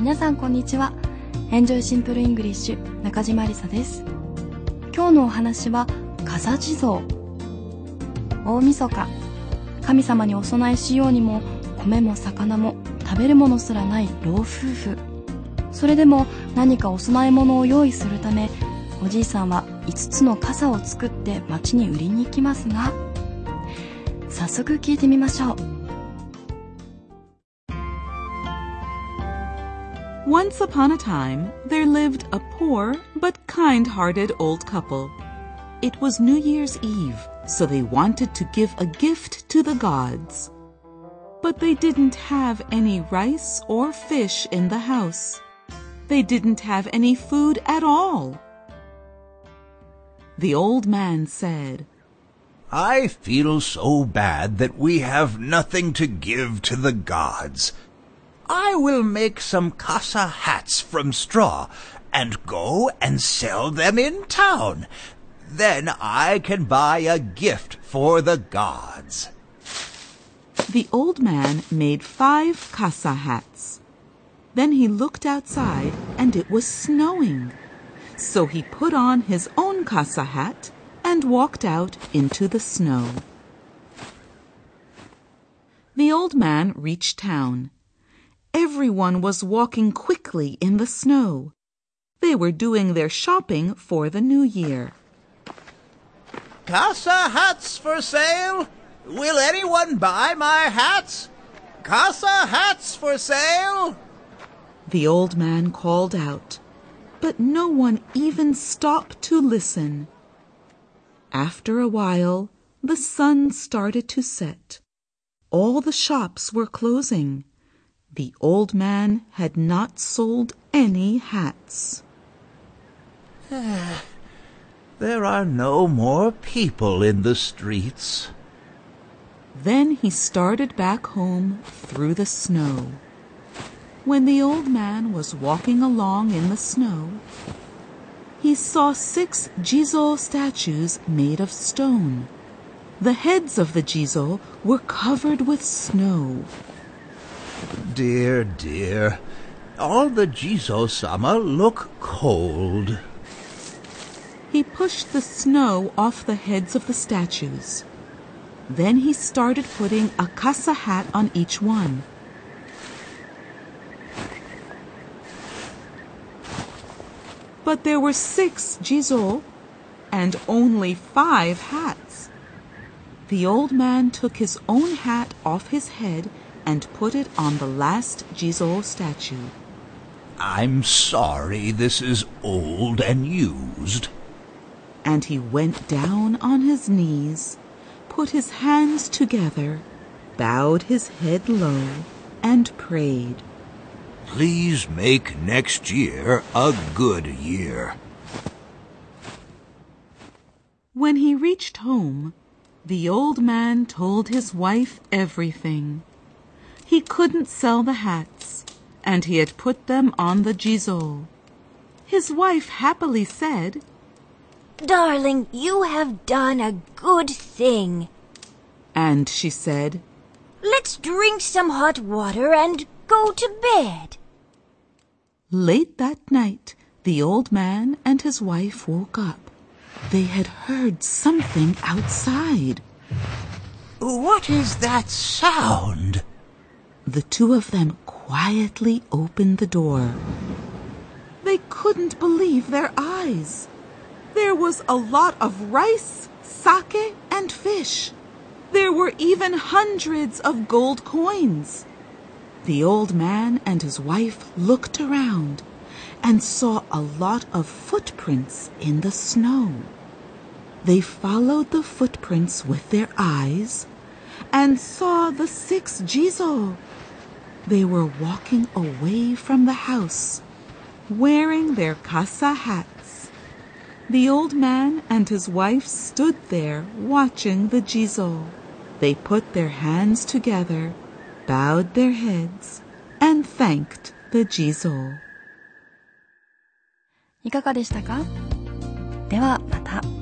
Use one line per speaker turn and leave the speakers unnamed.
皆さんこんにちは。エンジョイシンプルイングリッシュ中島りさです。今日のお話は笠地蔵。大晦日。神様にお供えしようにも米も魚も食べるものすらない老夫婦。それでも何かお供え物を用意するためおじいさんは5つの傘を作って町に売りに行きますが早速聞いてみましょう。
Once upon a time, there lived a poor but kind-hearted old couple. It was New Year's Eve, so they wanted to give a gift to the gods. But they didn't have any rice or fish in the house. They didn't have any food at all. The old man said,
I feel so bad that we have nothing to give to the gods. I will make some kasa hats from straw and go and sell them in town. Then I can buy a gift for the gods.
The old man made five kasa hats. Then he looked outside and it was snowing. So he put on his own kasa hat and walked out into the snow. The old man reached town. Everyone was walking quickly in the snow. They were doing their shopping for the new year.
Kasa hats for sale? Will anyone buy my hats? Kasa hats for sale?
The old man called out, but no one even stopped to listen. After a while, the sun started to set. All the shops were closing. The old man had not sold any hats.
Ah, there are no more people in the streets.
Then he started back home through the snow. When the old man was walking along in the snow, he saw six Jizo statues made of stone. The heads of the Jizo were covered with snow.
Dear, dear, all the Jizo-sama look cold.
He pushed the snow off the heads of the statues. Then he started putting a kasa hat on each one. But there were six jizo and only five hats. The old man took his own hat off his head and put it on the last jizo statue.
I'm sorry this is old and used.
And he went down on his knees, put his hands together, bowed his head low, and prayed.
Please make next year a good year.
When he reached home, the old man told his wife everything. He couldn't sell the hats, and he had put them on the jizo. His wife happily said,
Darling, you have done a good thing.
and she said,
Let's drink some hot water and go to bed.
Late that night, the old man and his wife woke up. They had heard something outside.
What is that sound?
The two of them quietly opened the door. They couldn't believe their eyes. There was a lot of rice, sake, and fish. There were even hundreds of gold coins. The old man and his wife looked around and saw a lot of footprints in the snow. They followed the footprints with their eyes and saw the six Jizo. They were walking away from the house, wearing their kasa hats. The old man and his wife stood there watching the Jizo. They put their hands together, bowed their heads, and thanked the Jizo.
いかがでしたかではまた。